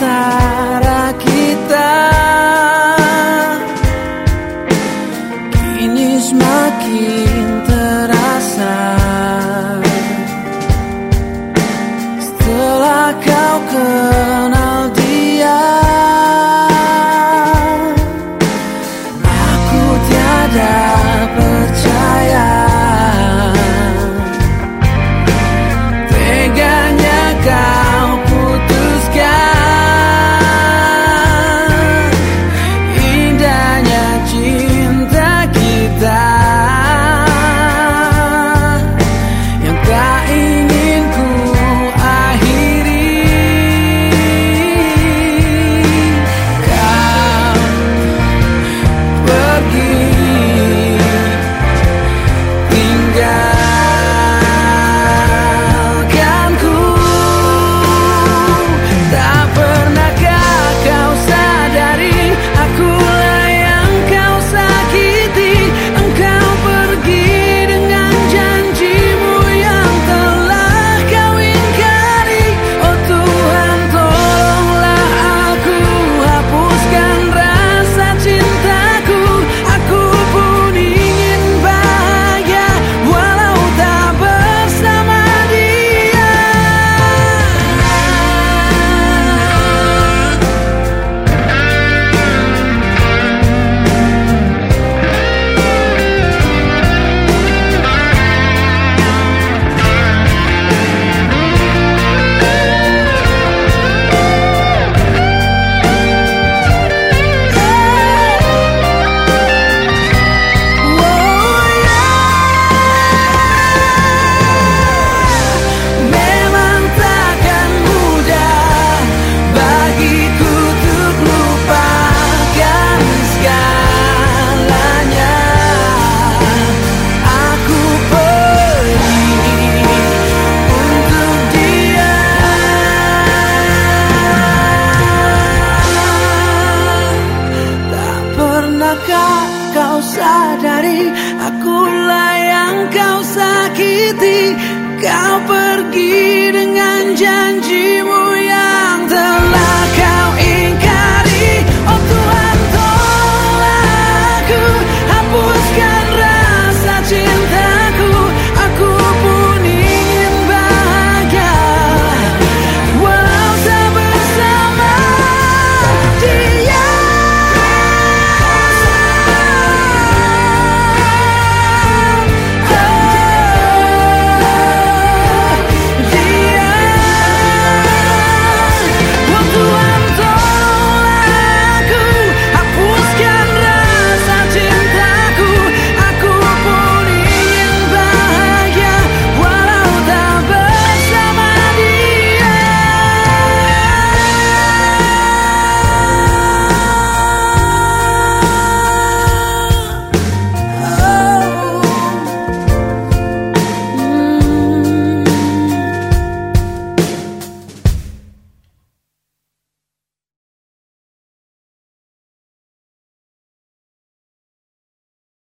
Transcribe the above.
that Kau sadari Akulah yang kau sakiti. Kau pergi dengan janji